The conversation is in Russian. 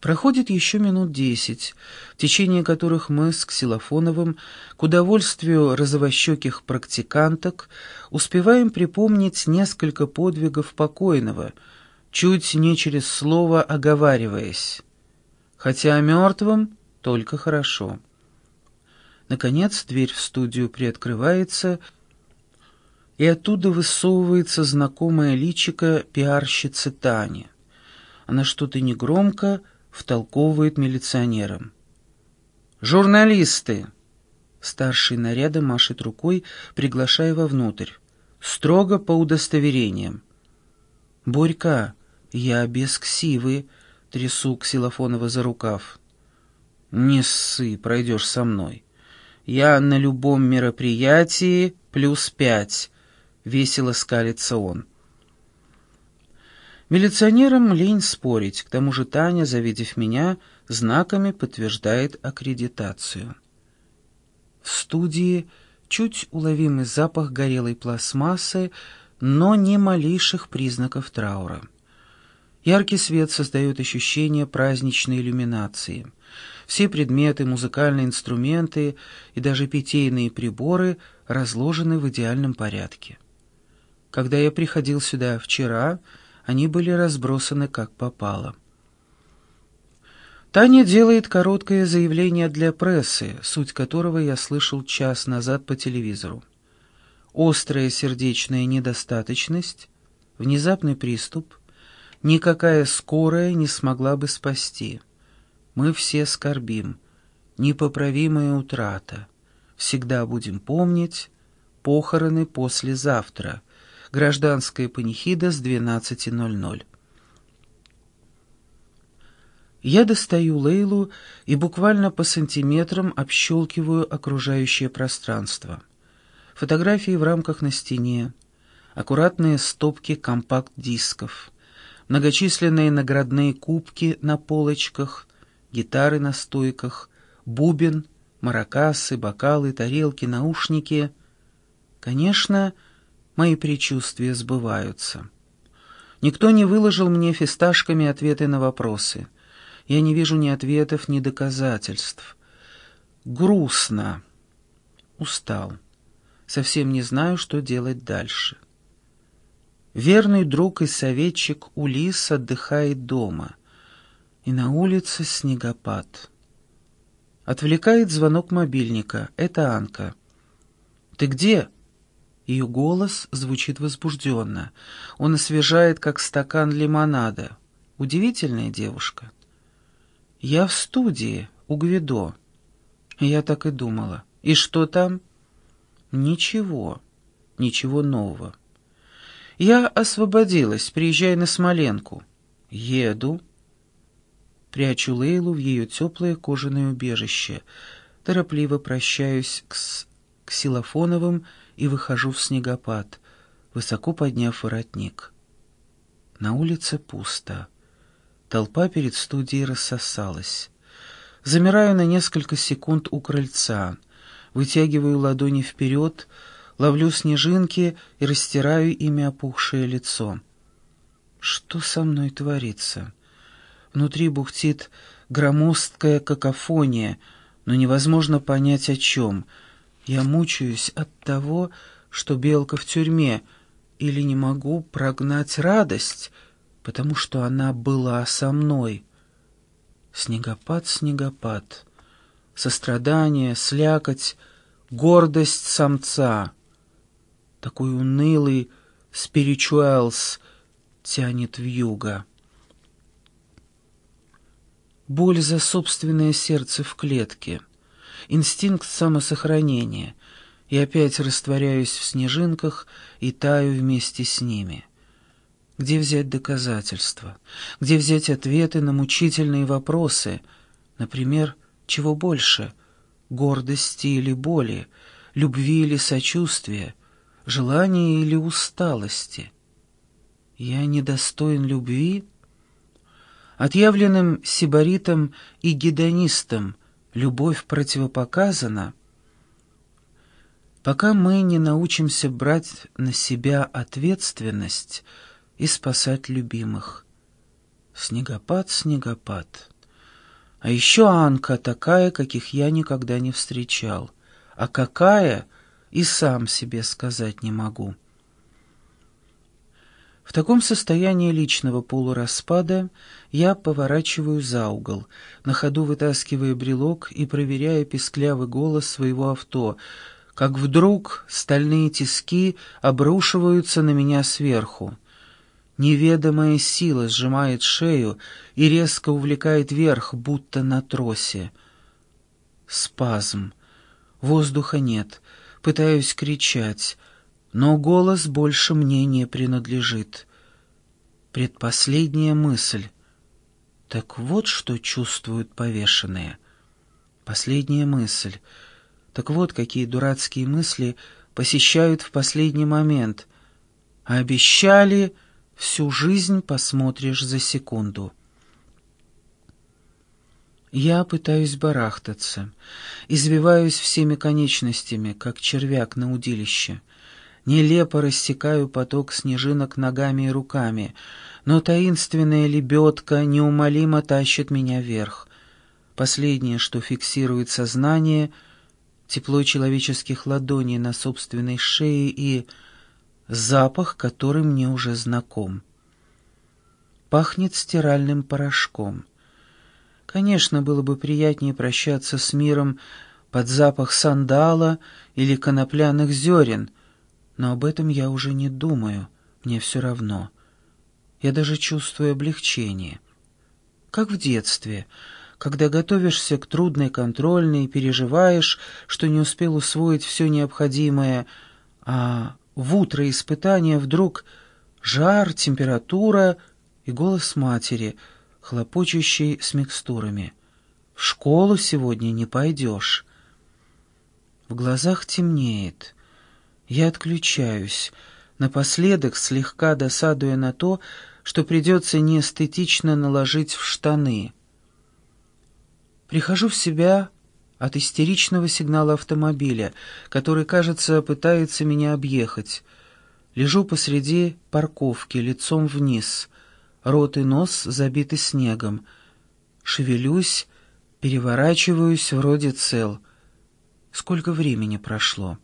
Проходит еще минут десять, в течение которых мы с Ксилофоновым, к удовольствию розовощеких практиканток, успеваем припомнить несколько подвигов покойного, чуть не через слово оговариваясь. Хотя о мертвом только хорошо. Наконец дверь в студию приоткрывается, и оттуда высовывается знакомая личико пиарщицы Тани. Она что-то негромко втолковывает милиционерам. «Журналисты!» Старший наряда машет рукой, приглашая вовнутрь. «Строго по удостоверениям». «Борька, я без ксивы», — трясу Ксилофонова за рукав. «Не ссы, пройдешь со мной. Я на любом мероприятии плюс пять», — весело скалится он. Милиционерам лень спорить, к тому же Таня, завидев меня, знаками подтверждает аккредитацию. В студии чуть уловимый запах горелой пластмассы, но ни малейших признаков траура. Яркий свет создает ощущение праздничной иллюминации. Все предметы, музыкальные инструменты и даже питейные приборы разложены в идеальном порядке. Когда я приходил сюда вчера, они были разбросаны как попало. Таня делает короткое заявление для прессы, суть которого я слышал час назад по телевизору. Острая сердечная недостаточность, внезапный приступ, никакая скорая не смогла бы спасти. Мы все скорбим, непоправимая утрата. Всегда будем помнить, похороны послезавтра — Гражданская панихида с 12.00. Я достаю Лейлу и буквально по сантиметрам общелкиваю окружающее пространство. Фотографии в рамках на стене, аккуратные стопки компакт-дисков, многочисленные наградные кубки на полочках, гитары на стойках, бубен, маракасы, бокалы, тарелки, наушники. Конечно, мои предчувствия сбываются. Никто не выложил мне фисташками ответы на вопросы. Я не вижу ни ответов, ни доказательств. Грустно. Устал. Совсем не знаю, что делать дальше. Верный друг и советчик Улис отдыхает дома. И на улице снегопад. Отвлекает звонок мобильника. Это Анка. «Ты где?» Ее голос звучит возбужденно. Он освежает, как стакан лимонада. Удивительная девушка. Я в студии, у Гвидо. Я так и думала. И что там? Ничего. Ничего нового. Я освободилась, приезжай на Смоленку. Еду. Прячу Лейлу в ее теплое кожаное убежище. Торопливо прощаюсь с Ксилофоновым и выхожу в снегопад, высоко подняв воротник. На улице пусто. Толпа перед студией рассосалась. Замираю на несколько секунд у крыльца, вытягиваю ладони вперед, ловлю снежинки и растираю ими опухшее лицо. Что со мной творится? Внутри бухтит громоздкая какофония, но невозможно понять о чем — я мучаюсь от того, что белка в тюрьме, или не могу прогнать радость, потому что она была со мной. Снегопад, снегопад, сострадание, слякоть, гордость самца. Такой унылый спиричуэлс тянет в юго. Боль за собственное сердце в клетке — инстинкт самосохранения, и опять растворяюсь в снежинках и таю вместе с ними. Где взять доказательства? Где взять ответы на мучительные вопросы? Например, чего больше? Гордости или боли? Любви или сочувствия? Желания или усталости? Я недостоин любви? Отъявленным сибаритом и гедонистом — любовь противопоказана, пока мы не научимся брать на себя ответственность и спасать любимых. Снегопад, снегопад, А еще Анка такая, каких я никогда не встречал. А какая, и сам себе сказать не могу. В таком состоянии личного полураспада я поворачиваю за угол, на ходу вытаскивая брелок и проверяя песклявый голос своего авто, как вдруг стальные тиски обрушиваются на меня сверху. Неведомая сила сжимает шею и резко увлекает вверх, будто на тросе. Спазм. Воздуха нет. Пытаюсь кричать, но голос больше мне не принадлежит. Предпоследняя мысль. Так вот, что чувствуют повешенные. Последняя мысль. Так вот, какие дурацкие мысли посещают в последний момент. Обещали... Всю жизнь посмотришь за секунду. Я пытаюсь барахтаться, извиваюсь всеми конечностями, как червяк на удилище. Нелепо рассекаю поток снежинок ногами и руками, но таинственная лебедка неумолимо тащит меня вверх. Последнее, что фиксирует сознание — тепло человеческих ладоней на собственной шее и запах, который мне уже знаком. Пахнет стиральным порошком. Конечно, было бы приятнее прощаться с миром под запах сандала или конопляных зерен, но об этом я уже не думаю, мне все равно. Я даже чувствую облегчение. Как в детстве, когда готовишься к трудной контрольной и переживаешь, что не успел усвоить все необходимое, а в утро испытания вдруг жар, температура и голос матери, хлопочущий с микстурами. «В школу сегодня не пойдешь». В глазах темнеет. Я отключаюсь, напоследок слегка досадуя на то, что придется неэстетично наложить в штаны. Прихожу в себя от истеричного сигнала автомобиля, который, кажется, пытается меня объехать. Лежу посреди парковки, лицом вниз, рот и нос забиты снегом. Шевелюсь, переворачиваюсь, вроде цел. Сколько времени прошло?